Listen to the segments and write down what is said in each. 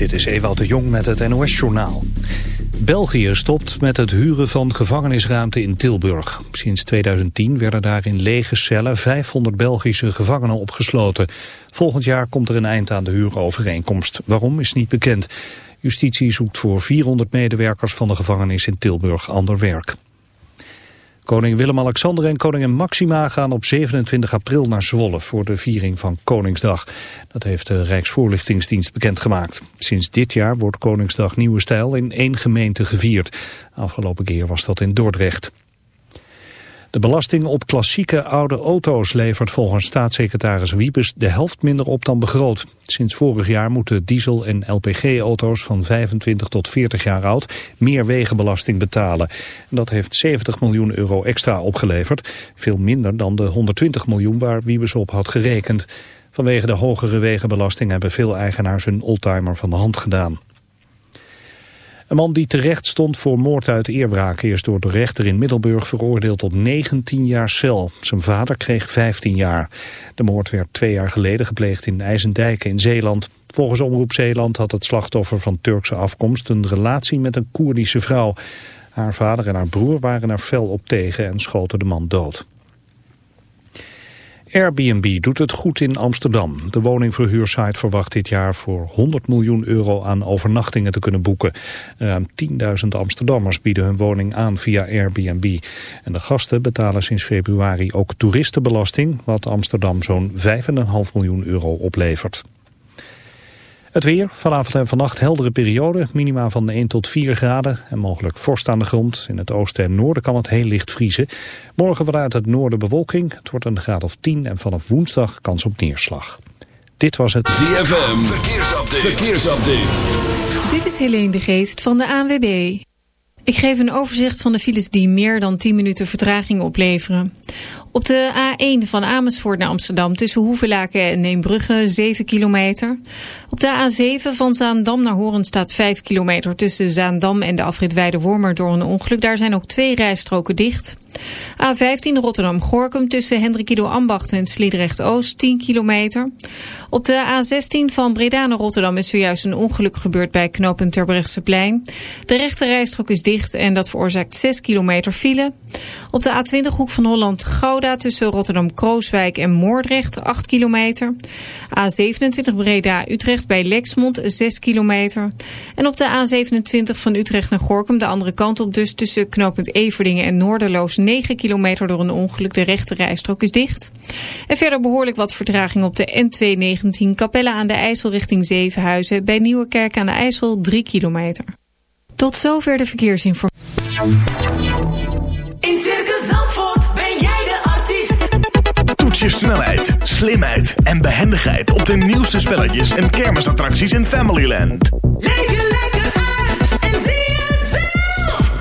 Dit is Ewout de Jong met het NOS-journaal. België stopt met het huren van gevangenisruimte in Tilburg. Sinds 2010 werden daar in lege cellen 500 Belgische gevangenen opgesloten. Volgend jaar komt er een eind aan de huurovereenkomst. Waarom is niet bekend. Justitie zoekt voor 400 medewerkers van de gevangenis in Tilburg ander werk. Koning Willem-Alexander en koningin Maxima gaan op 27 april naar Zwolle voor de viering van Koningsdag. Dat heeft de Rijksvoorlichtingsdienst bekendgemaakt. Sinds dit jaar wordt Koningsdag Nieuwe Stijl in één gemeente gevierd. Afgelopen keer was dat in Dordrecht. De belasting op klassieke oude auto's levert volgens staatssecretaris Wiebes de helft minder op dan begroot. Sinds vorig jaar moeten diesel- en LPG-auto's van 25 tot 40 jaar oud meer wegenbelasting betalen. Dat heeft 70 miljoen euro extra opgeleverd, veel minder dan de 120 miljoen waar Wiebes op had gerekend. Vanwege de hogere wegenbelasting hebben veel eigenaars hun oldtimer van de hand gedaan. Een man die terecht stond voor moord uit eerwraak is door de rechter in Middelburg veroordeeld tot 19 jaar cel. Zijn vader kreeg 15 jaar. De moord werd twee jaar geleden gepleegd in IJsendijk in Zeeland. Volgens Omroep Zeeland had het slachtoffer van Turkse afkomst een relatie met een Koerdische vrouw. Haar vader en haar broer waren er fel op tegen en schoten de man dood. Airbnb doet het goed in Amsterdam. De woningverhuursite verwacht dit jaar voor 100 miljoen euro aan overnachtingen te kunnen boeken. Ruim 10.000 Amsterdammers bieden hun woning aan via Airbnb. En de gasten betalen sinds februari ook toeristenbelasting, wat Amsterdam zo'n 5,5 miljoen euro oplevert. Het weer, vanavond en vannacht heldere periode, minima van 1 tot 4 graden en mogelijk vorst aan de grond. In het oosten en noorden kan het heel licht vriezen. Morgen vanuit het noorden bewolking, het wordt een graad of 10 en vanaf woensdag kans op neerslag. Dit was het ZFM, verkeersupdate. verkeersupdate. Dit is Helene de Geest van de ANWB. Ik geef een overzicht van de files die meer dan 10 minuten vertraging opleveren. Op de A1 van Amersfoort naar Amsterdam tussen Hoevelaken en Neembrugge 7 kilometer. Op de A7 van Zaandam naar Horen staat 5 kilometer tussen Zaandam en de afrit Weide-Wormer door een ongeluk. Daar zijn ook twee rijstroken dicht. A15 Rotterdam-Gorkum tussen Hendrikido Ambacht en Sliedrecht-Oost 10 kilometer. Op de A16 van Breda naar Rotterdam is zojuist een ongeluk gebeurd bij knooppunt Terbrechtseplein. De rechte rijstrook is dicht en dat veroorzaakt 6 kilometer file. Op de A20 hoek van Holland-Gouda tussen Rotterdam-Krooswijk en Moordrecht 8 kilometer. A27 Breda-Utrecht bij Lexmond 6 kilometer. En op de A27 van Utrecht naar Gorkum de andere kant op dus tussen knooppunt Everdingen en Noorderloos 9 kilometer door een ongeluk. De rechte rijstrook is dicht. En verder behoorlijk wat vertraging op de N219 Capelle aan de IJssel richting Zevenhuizen. Bij Nieuwekerk aan de IJssel 3 kilometer. Tot zover de verkeersinformatie. In Circus Zandvoort ben jij de artiest. Toets je snelheid, slimheid en behendigheid op de nieuwste spelletjes en kermisattracties in Familyland. Leef je lekker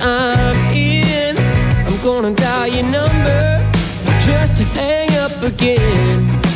I'm in. I'm gonna dial your number just to hang up again.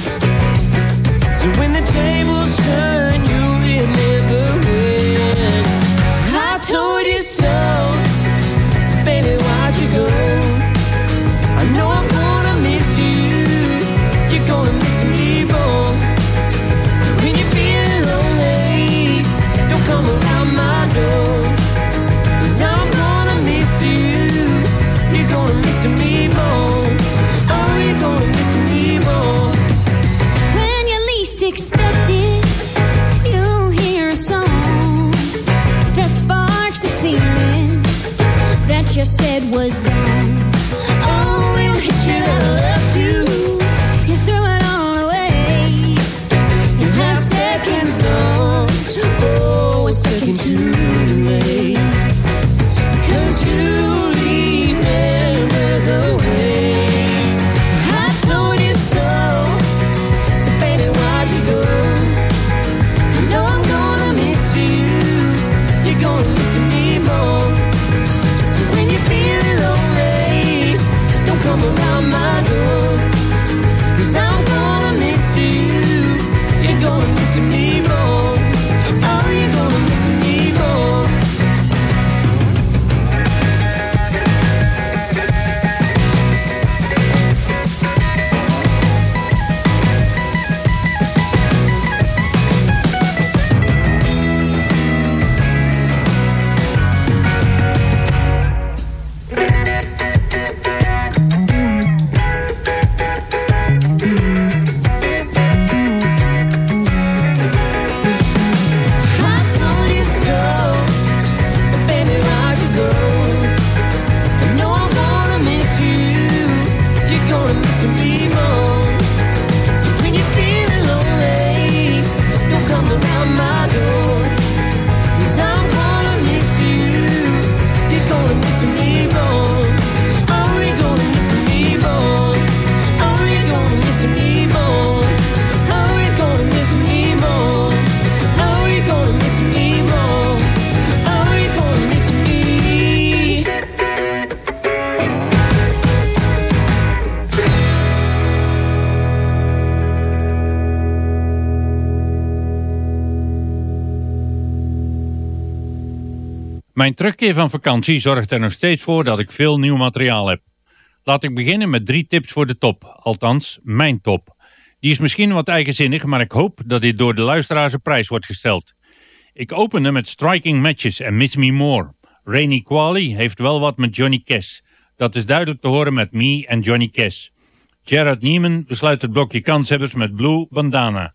Mijn terugkeer van vakantie zorgt er nog steeds voor dat ik veel nieuw materiaal heb. Laat ik beginnen met drie tips voor de top, althans mijn top. Die is misschien wat eigenzinnig, maar ik hoop dat dit door de luisteraars een prijs wordt gesteld. Ik opende met Striking Matches en Miss Me More. Rainy Quali heeft wel wat met Johnny Cash. Dat is duidelijk te horen met Me en Johnny Cash. Jared Nieman besluit het blokje kanshebbers met Blue Bandana.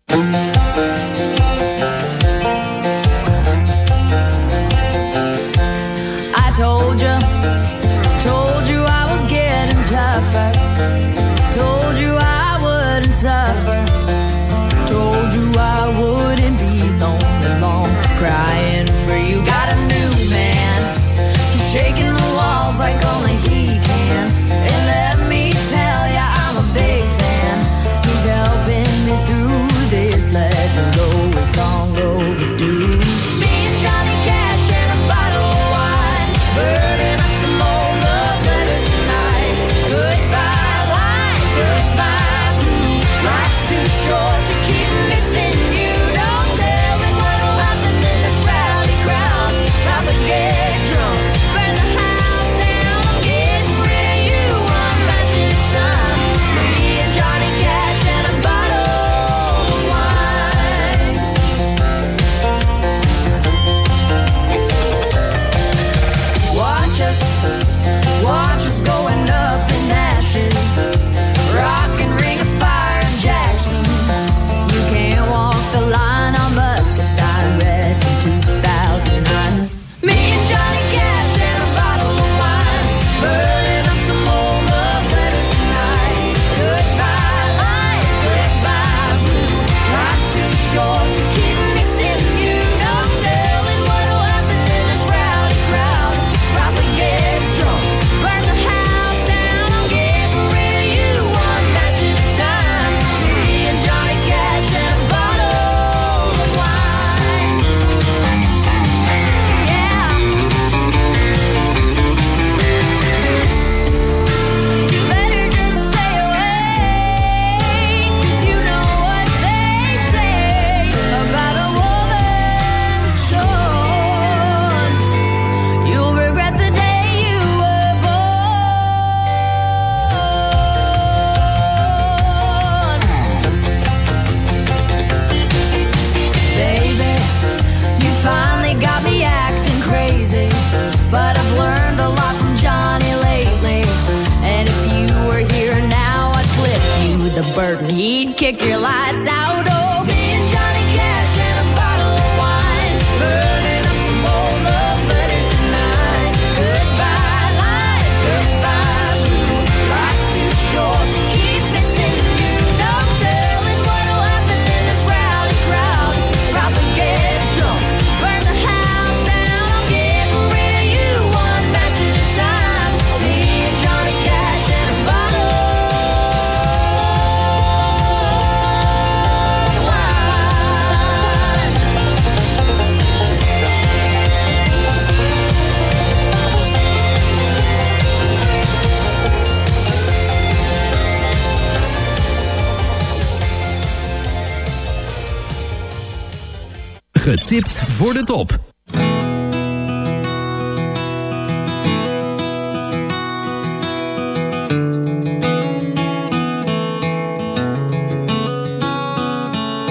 Getipt voor de top.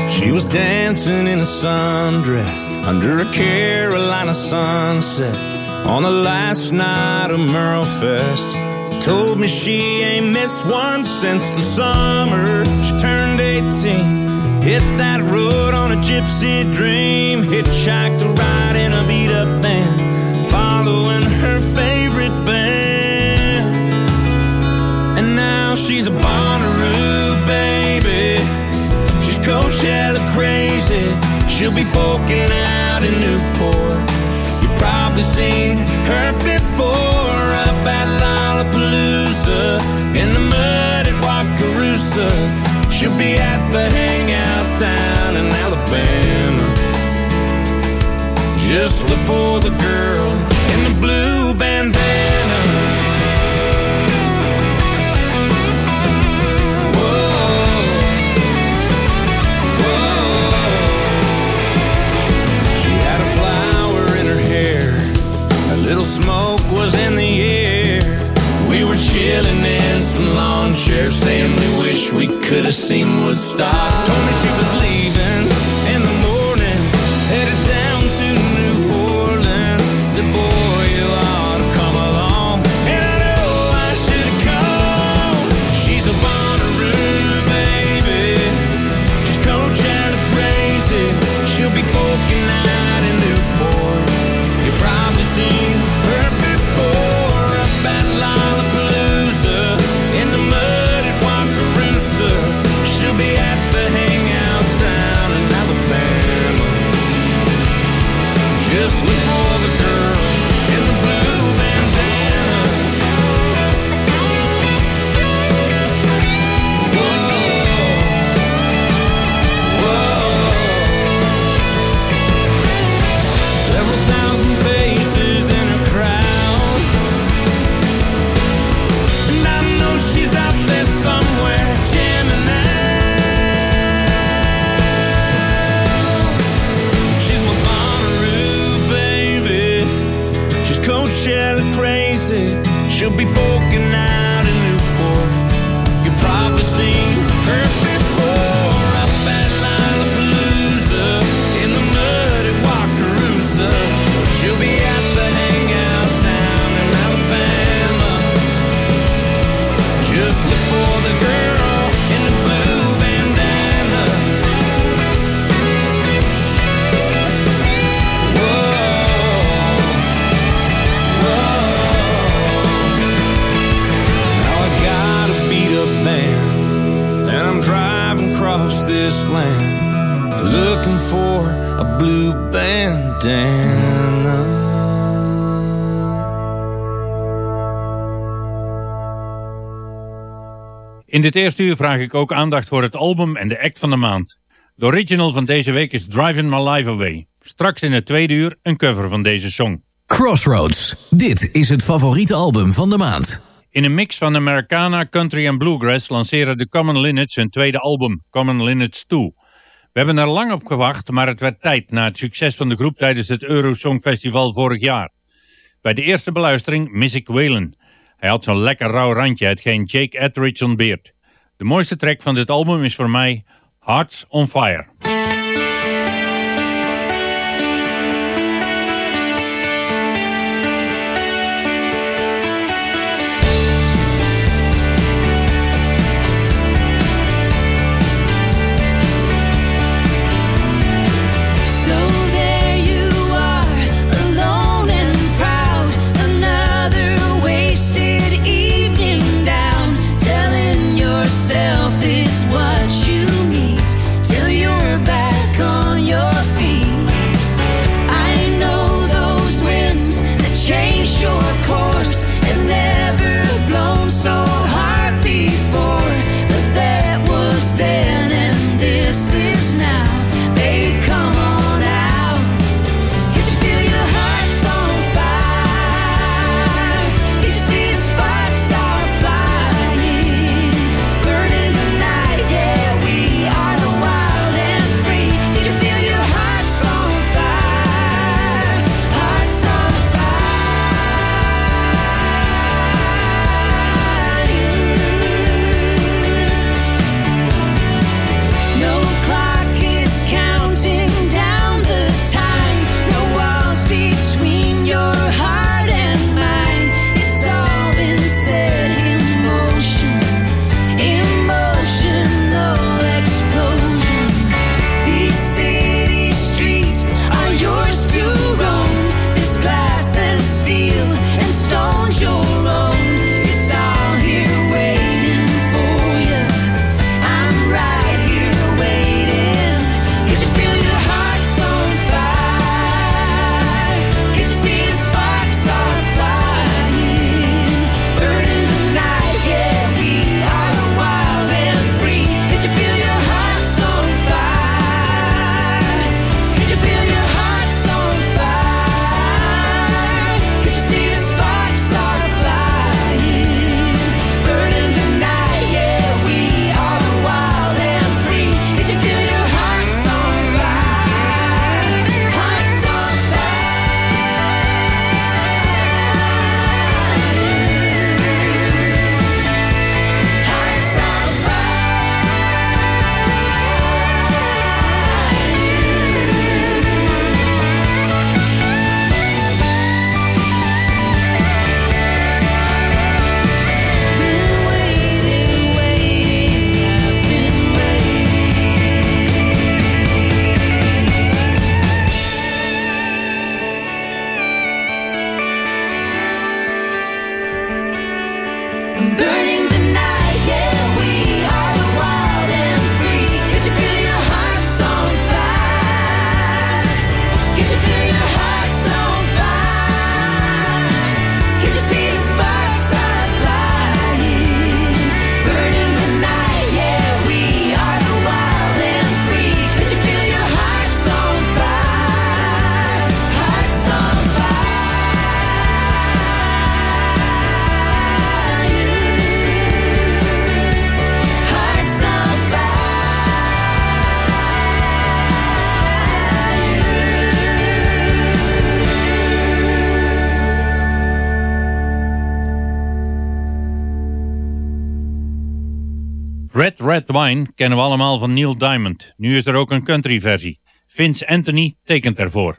She was dancing in a sundress under a Carolina sunset on the last night of Merlefest. Told me she ain't missed one since the summer. She turned 18, hit that road on a gypsy dream, hitchhiked a ride in a beat up van, following her favorite band. And now she's a Bonnaroo baby. She's Coachella crazy. She'll be folking out in Newport. You've probably seen her before up at Lollapalooza in the mud at Wakarusa. She'll be at the hangout down in Alabama. Just look for the girl in the blue bandana. We could have seen Woodstock. Told me she was leaving In dit eerste uur vraag ik ook aandacht voor het album en de act van de maand. De original van deze week is Driving My Life Away. Straks in het tweede uur een cover van deze song. Crossroads. Dit is het favoriete album van de maand. In een mix van Americana, country en bluegrass lanceren de Common Linnets hun tweede album, Common Linnets 2. We hebben er lang op gewacht, maar het werd tijd na het succes van de groep tijdens het Eurosong Festival vorig jaar. Bij de eerste beluistering mis ik Waylon. Hij had zo'n lekker rauw randje, hetgeen Jake Etheridge ontbeert. De mooiste track van dit album is voor mij Hearts on Fire. Wine kennen we allemaal van Neil Diamond. Nu is er ook een country versie. Vince Anthony tekent ervoor.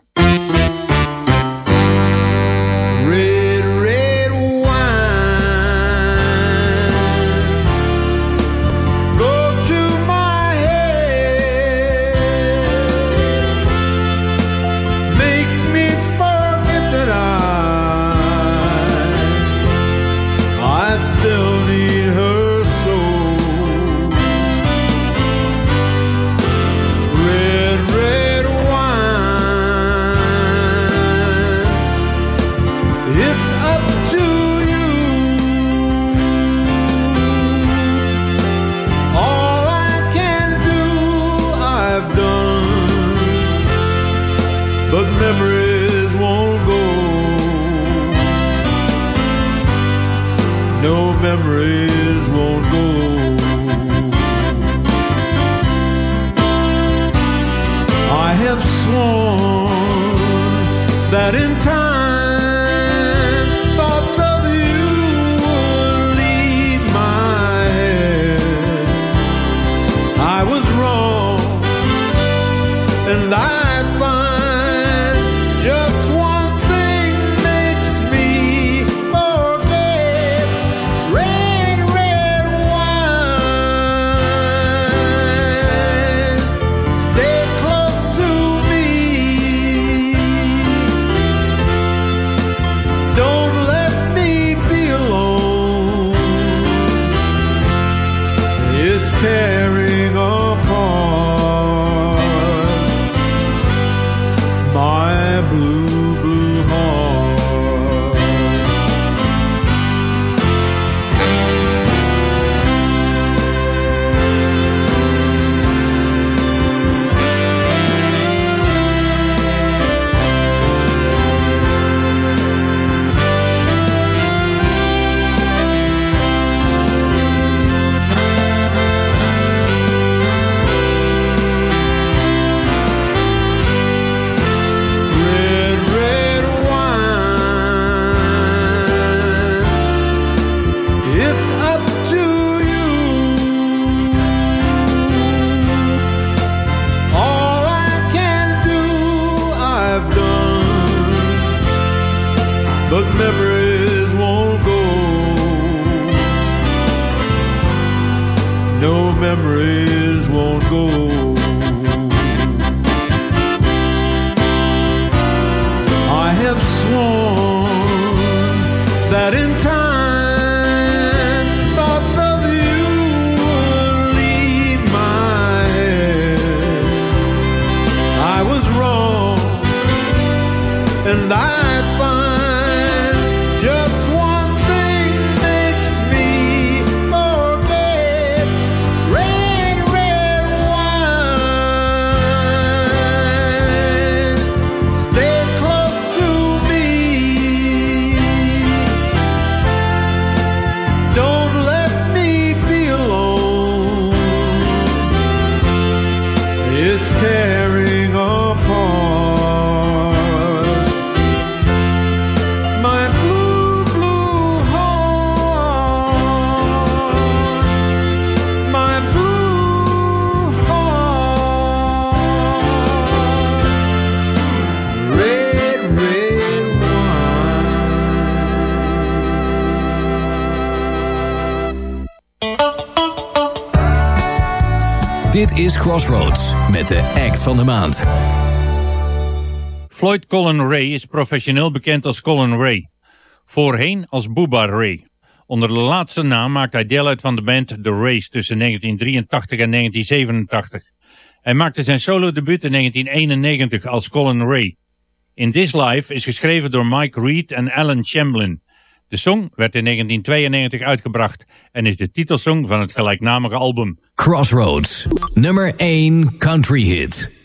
Is Crossroads met de act van de maand. Floyd Colin Ray is professioneel bekend als Colin Ray. Voorheen als Booba Ray. Onder de laatste naam maakt hij deel uit van de band The Race tussen 1983 en 1987. Hij maakte zijn solo-debuut in 1991 als Colin Ray. In This Life is geschreven door Mike Reed en Alan Chamblin. De song werd in 1992 uitgebracht en is de titelsong van het gelijknamige album. Crossroads, nummer 1 country hit.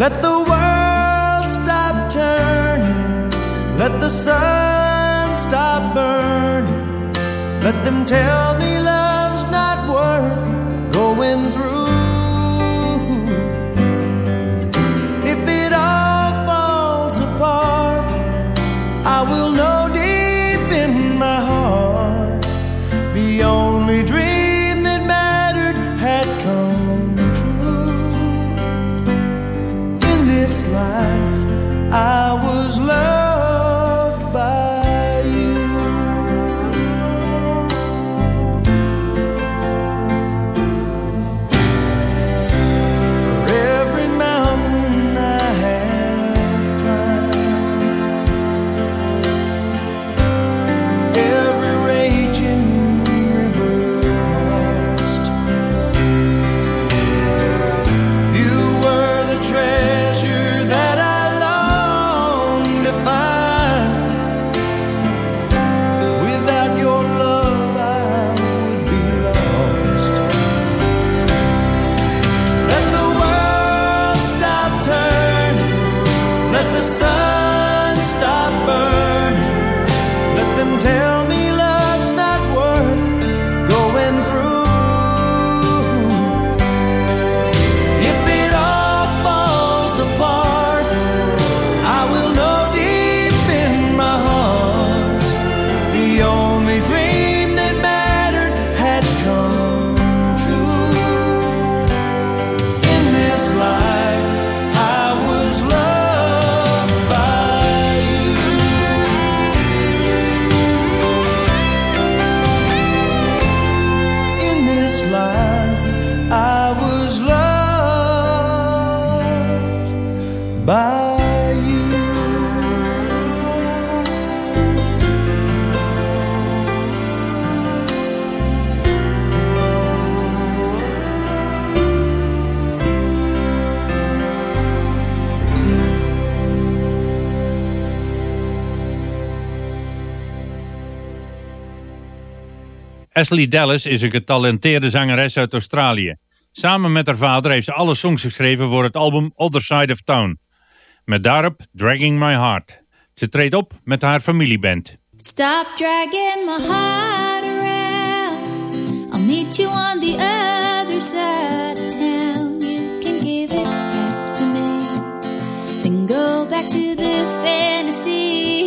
Let the world stop turning. Let the sun stop burning. Let them tell me Ashley Dallas is een getalenteerde zangeres uit Australië. Samen met haar vader heeft ze alle songs geschreven voor het album Other Side of Town. Met daarop Dragging My Heart. Ze treedt op met haar familieband. Stop dragging my heart around. I'll meet you on the other side of town. You can give it back to me. Then go back to the fantasy.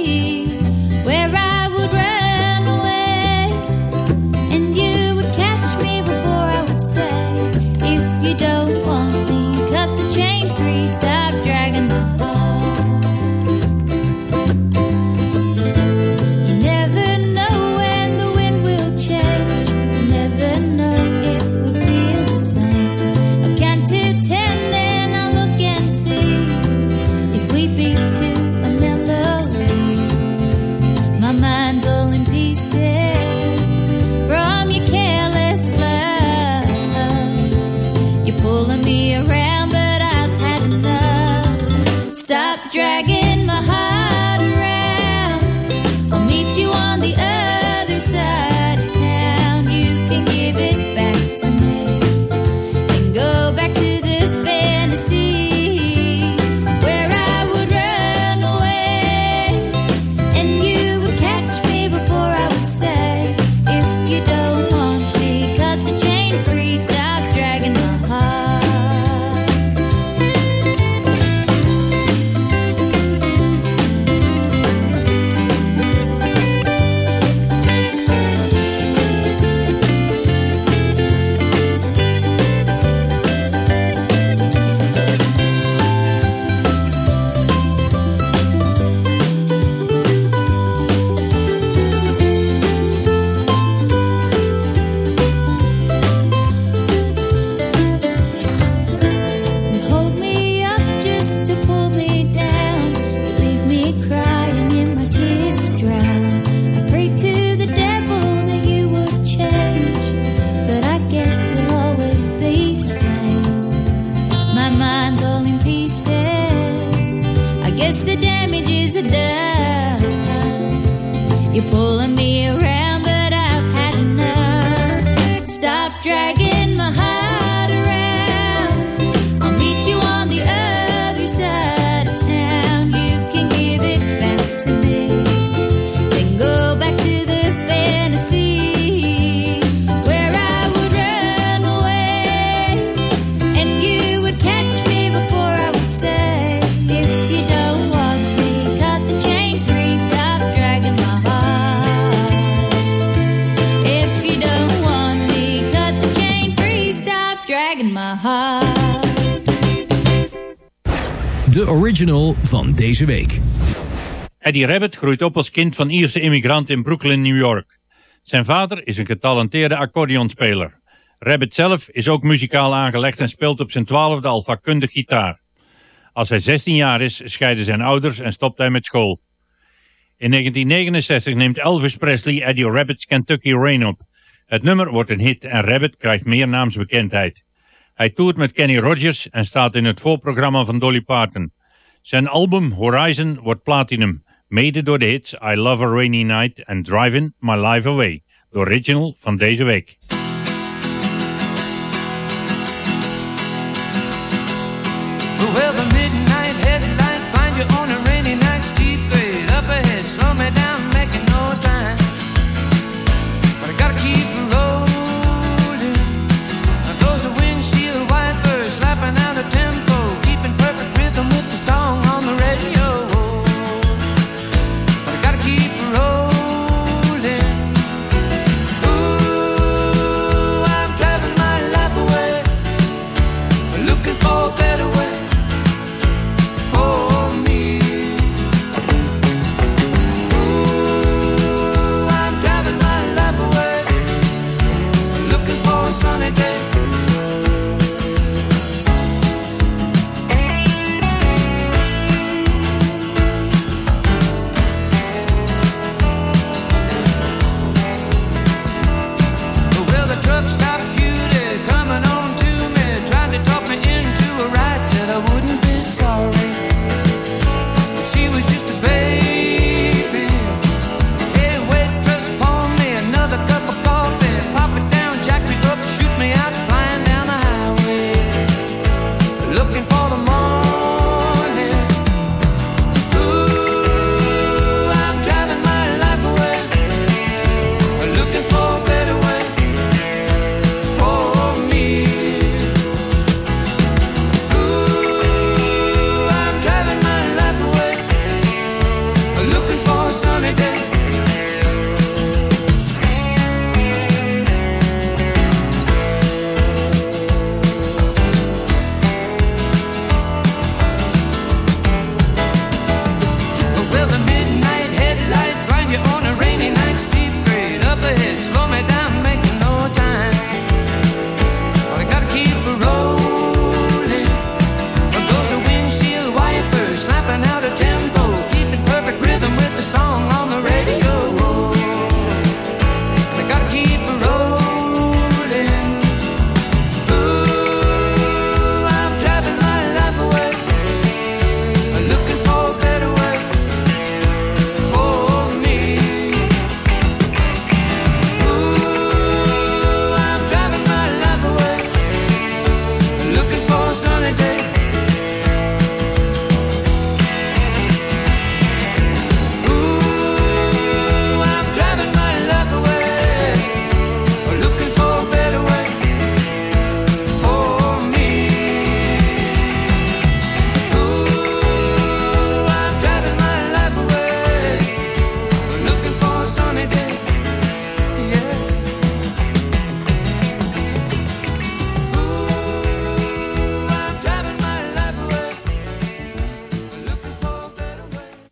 Dragging my heart. De original van deze week. Eddie Rabbit groeit op als kind van Ierse immigranten in Brooklyn, New York. Zijn vader is een getalenteerde accordeonspeler. Rabbit zelf is ook muzikaal aangelegd en speelt op zijn twaalfde al vakkundig gitaar. Als hij 16 jaar is, scheiden zijn ouders en stopt hij met school. In 1969 neemt Elvis Presley Eddie Rabbit's Kentucky Rain op. Het nummer wordt een hit en Rabbit krijgt meer naamsbekendheid. Hij toert met Kenny Rogers en staat in het voorprogramma van Dolly Parton. Zijn album Horizon wordt platinum, mede door de hits I Love a Rainy Night en Driving My Life Away, de original van deze week. The midnight headlight find a rainy night, up ahead. Down,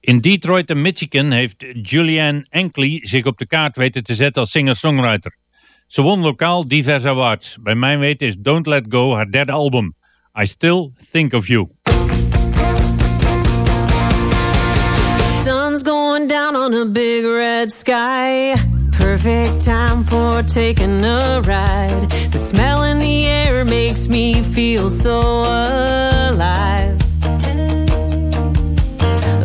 In Detroit en Michigan heeft Julianne Enkley zich op de kaart weten te zetten als singer-songwriter. Ze won lokaal diverse awards. Bij mijn weten is Don't Let Go haar derde album. I Still Think of You. Sun's going down on a big red sky. Perfect time for taking a ride. The smell in the air makes me feel so alive.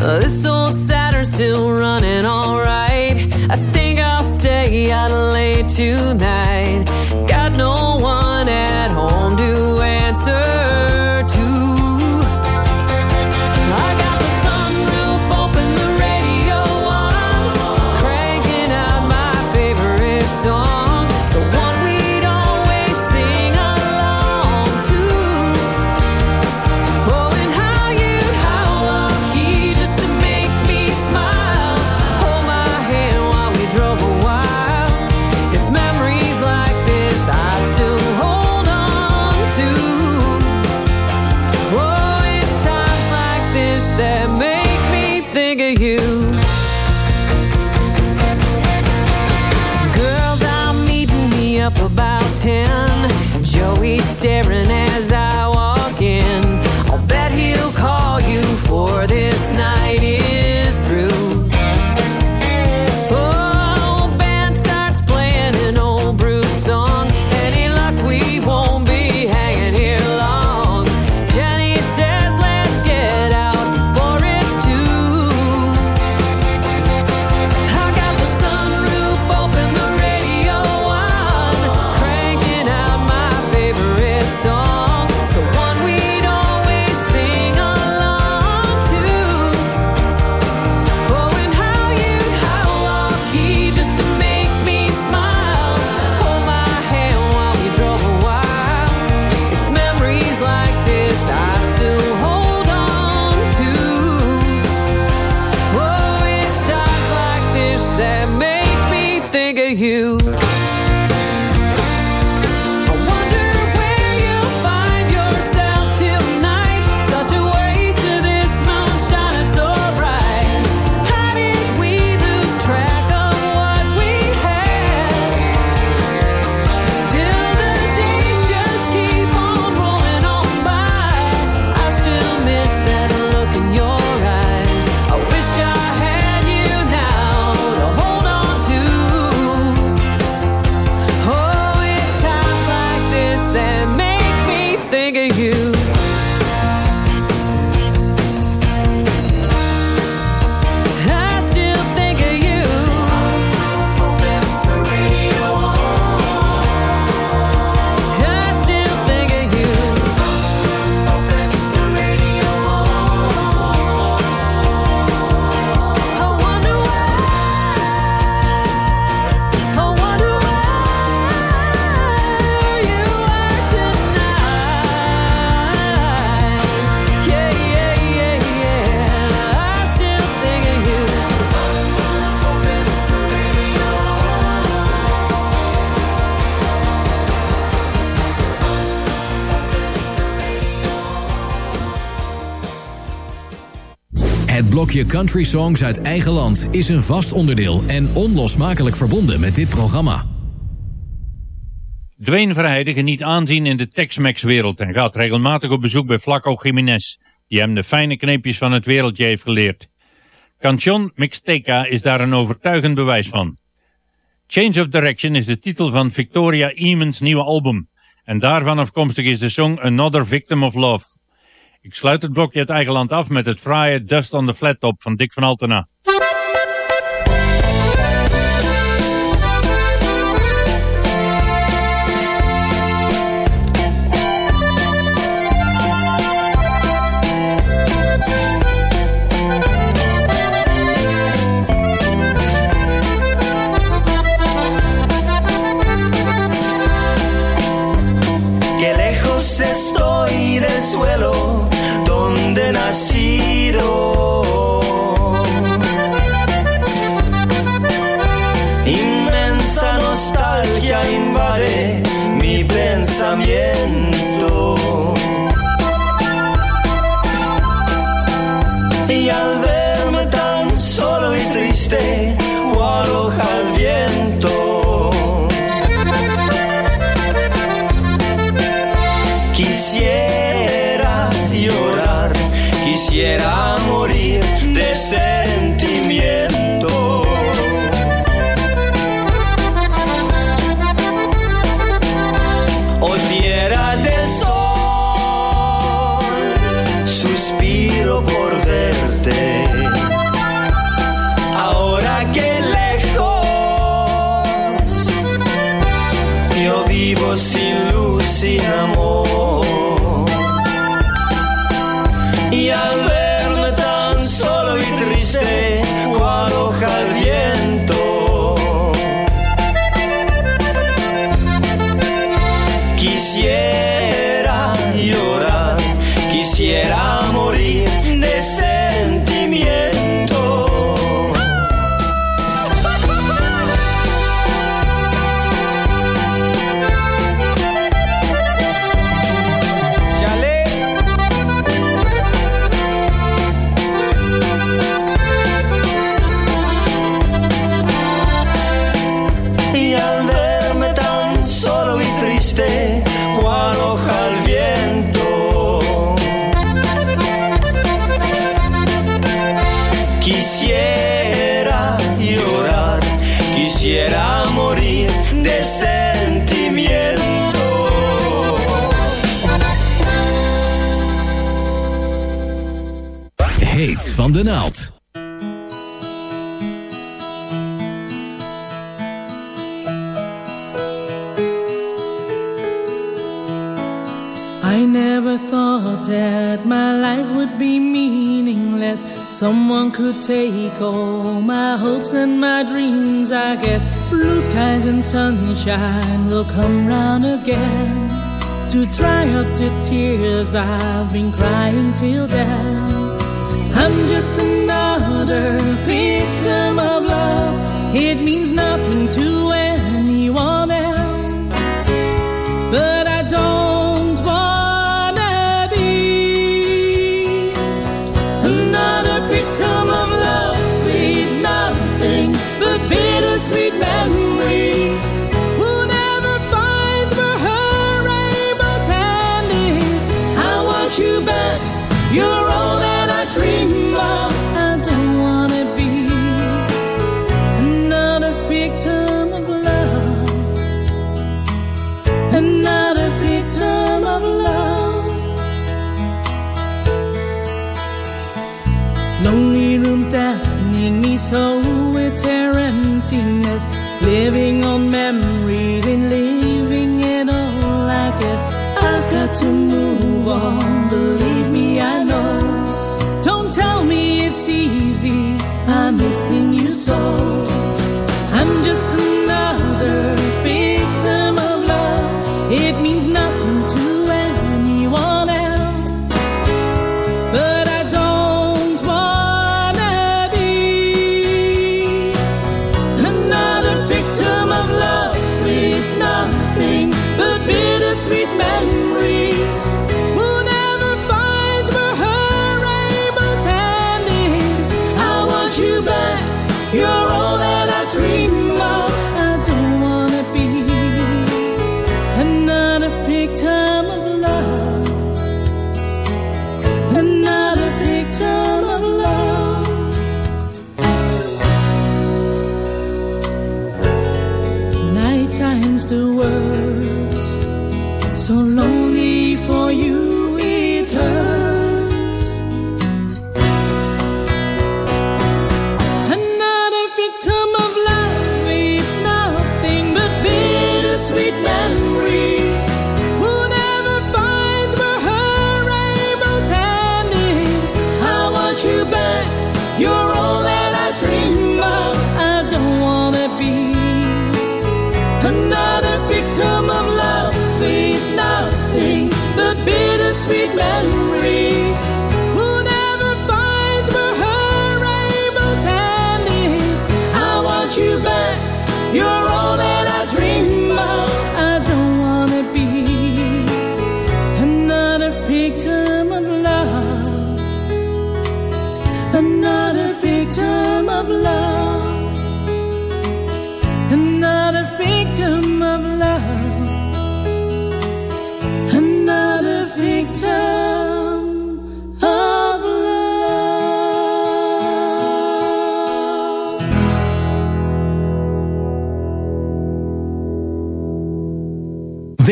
This old Saturn's still running alright. I think I'll stay out late tonight. Got no one at home to answer. blokje country songs uit eigen land is een vast onderdeel en onlosmakelijk verbonden met dit programma. Dwayne Verheijden geniet aanzien in de Tex-Mex wereld en gaat regelmatig op bezoek bij Flaco Jiménez, die hem de fijne kneepjes van het wereldje heeft geleerd. Cancion Mixteca is daar een overtuigend bewijs van. Change of Direction is de titel van Victoria Eamons nieuwe album en daarvan afkomstig is de song Another Victim of Love. Ik sluit het blokje het eigen land af met het fraaie Dust on the Flat Top van Dick van Altena. Someone could take all my hopes and my dreams, I guess. Blue skies and sunshine will come round again to dry up the tears I've been crying till then. I'm just another victim of love, it means nothing to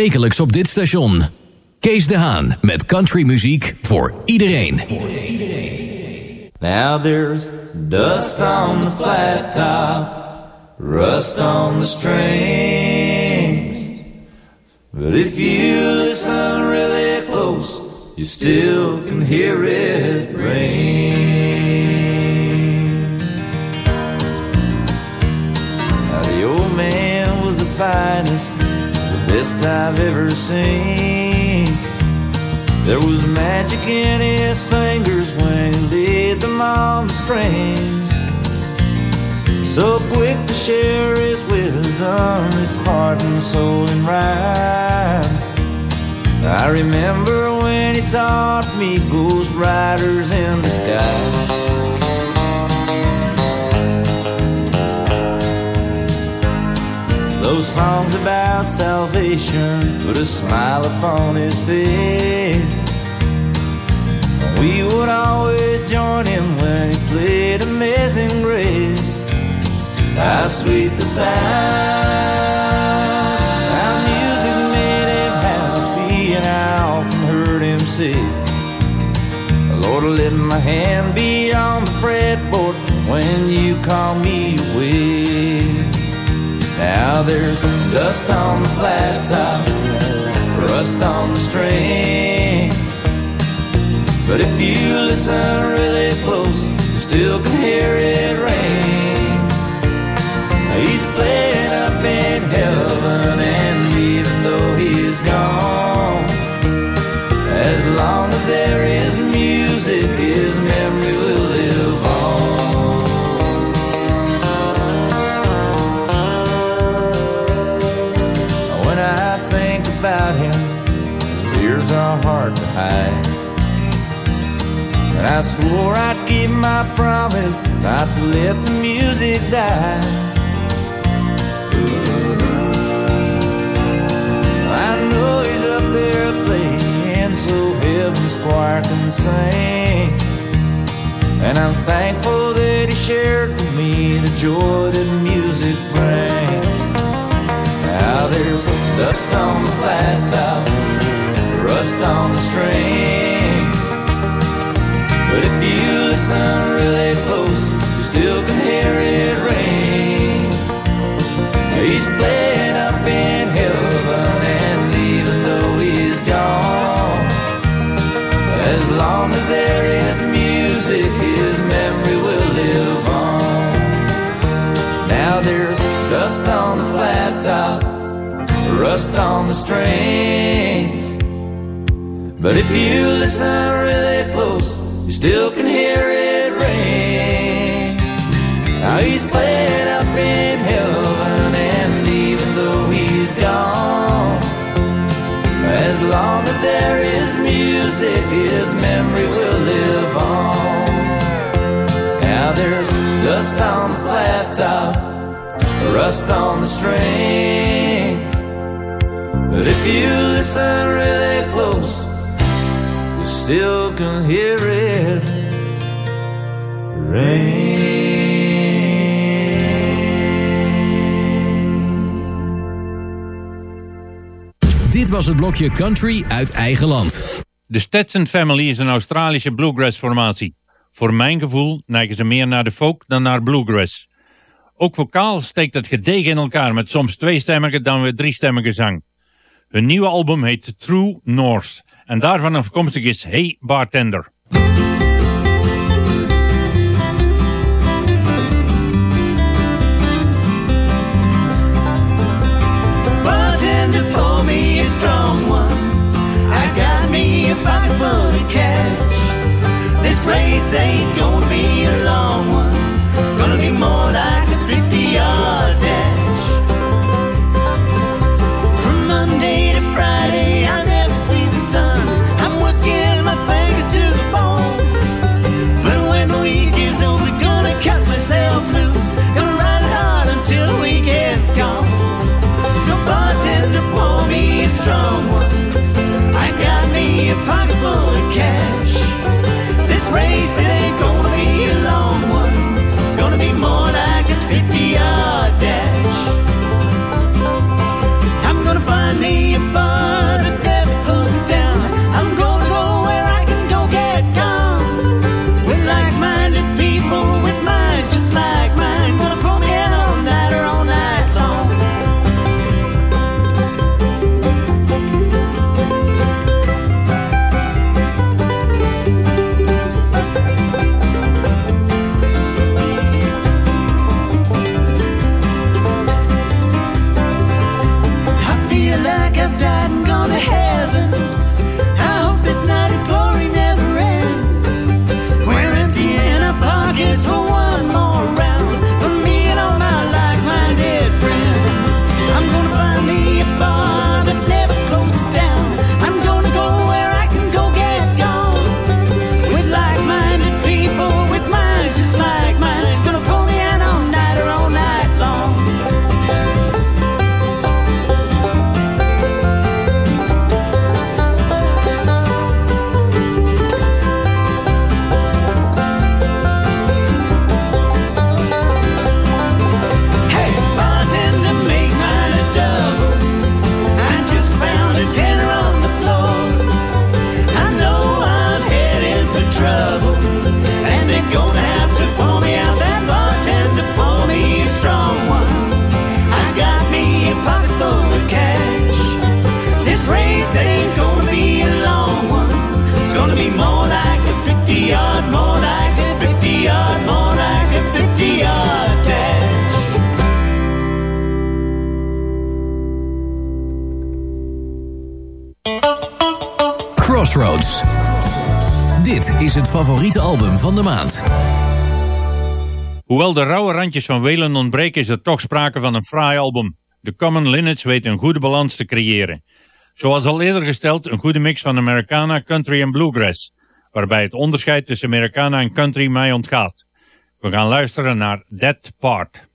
wekelijks op dit station. Kees de Haan met countrymuziek voor iedereen. Now there's dust on the flat top, rust on the strings. But if you listen really close, you still can hear it ring. Now the old man was a fine I've ever seen. There was magic in his fingers when he laid them on the strings. So quick to share his wisdom, his heart and soul in rhyme. I remember when he taught me ghost riders in the sky. Songs about salvation put a smile upon his face. We would always join him when he played Amazing Grace. How sweet the sound. How music made him happy, and I often heard him say, Lord, let my hand be on the fretboard when you call me. Now there's dust on the flat top, rust on the strings. But if you listen really close, you still can hear it ring. He's playing up in heaven, and even though he's gone, as long as there is I swore I'd keep my promise not to let the music die. I know he's up there playing so heaven's choir can sing. And I'm thankful that he shared with me the joy that music brings. Now there's dust on the flat top, rust on the strings. But if you listen really close, you still can hear it ring. He's playing up in heaven, and even though he's gone, as long as there is music, his memory will live on. Now there's dust on the flat top, rust on the strings. But if you listen really close, still can hear it ring. Now he's playing up in heaven, and even though he's gone, as long as there is music, his memory will live on. Now there's dust on the flat top, rust on the strings. But if you listen really close, you still can hear it Dit was het blokje Country uit eigen land. De Stetson Family is een Australische bluegrass-formatie. Voor mijn gevoel neigen ze meer naar de folk dan naar bluegrass. Ook vocaal steekt het gedegen in elkaar met soms tweestemmige dan weer driestemmige zang. Hun nieuwe album heet True North en daarvan afkomstig is Hey Bartender. Bartender, a pocket full of cash. This race ain't gonna be a long one. Gonna be more like favoriete album van de maand. Hoewel de rauwe randjes van welen ontbreken is er toch sprake van een fraai album. De Common Linnets weet een goede balans te creëren. Zoals al eerder gesteld, een goede mix van Americana, country en bluegrass. Waarbij het onderscheid tussen Americana en country mij ontgaat. We gaan luisteren naar That Part.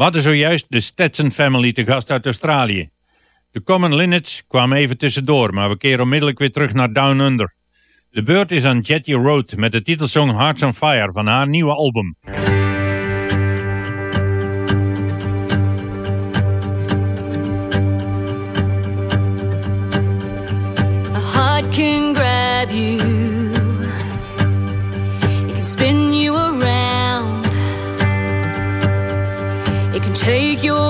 We hadden zojuist de Stetson Family te gast uit Australië. De Common Linnets kwamen even tussendoor, maar we keren onmiddellijk weer terug naar Down Under. De beurt is aan Jetty Road met de titelsong Hearts on Fire van haar nieuwe album. take your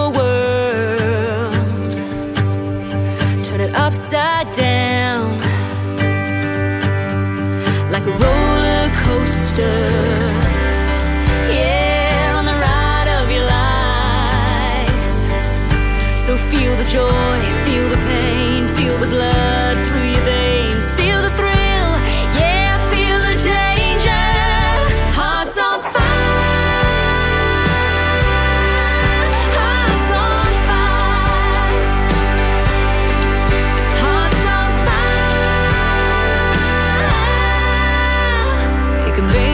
can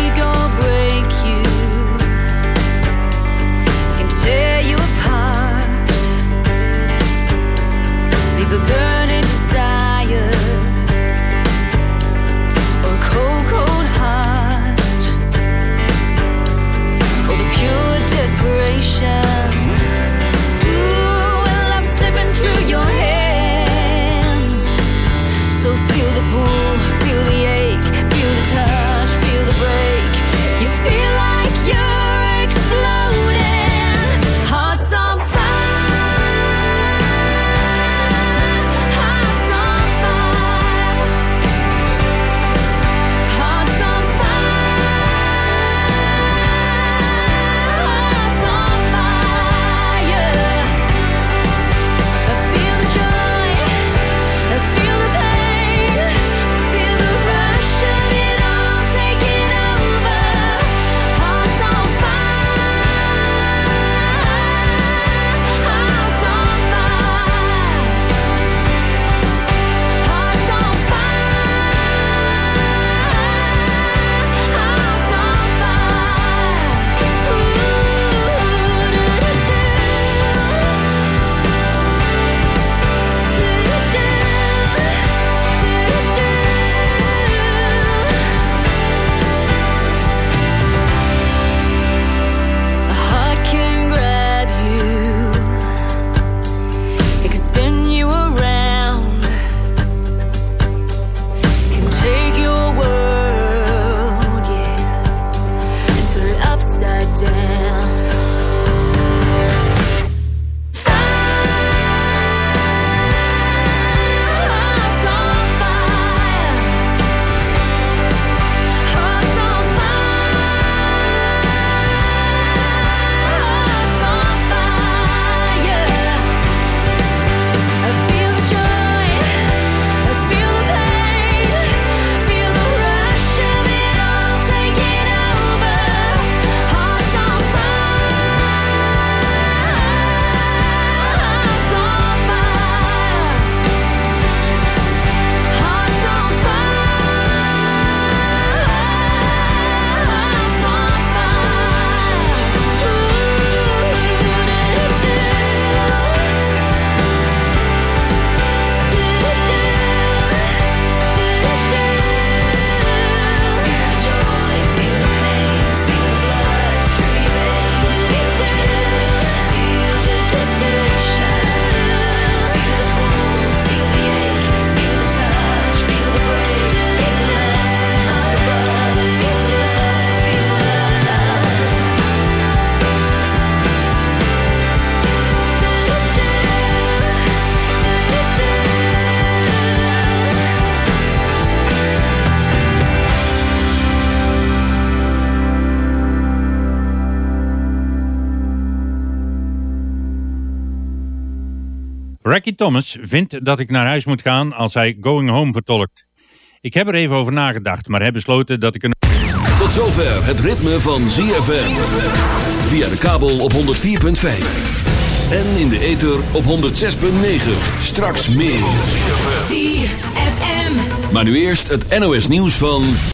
Thomas vindt dat ik naar huis moet gaan als hij Going Home vertolkt. Ik heb er even over nagedacht, maar heb besloten dat ik een... Tot zover het ritme van ZFM. Via de kabel op 104.5. En in de ether op 106.9. Straks meer. ZFM. Maar nu eerst het NOS nieuws van...